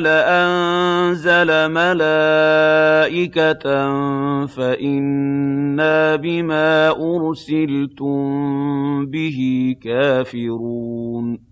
لَأَنزَلَ مَلَائِكَةً فَإِنَّا بِمَا أُرْسِلْتُم بِهِ كَافِرُونَ.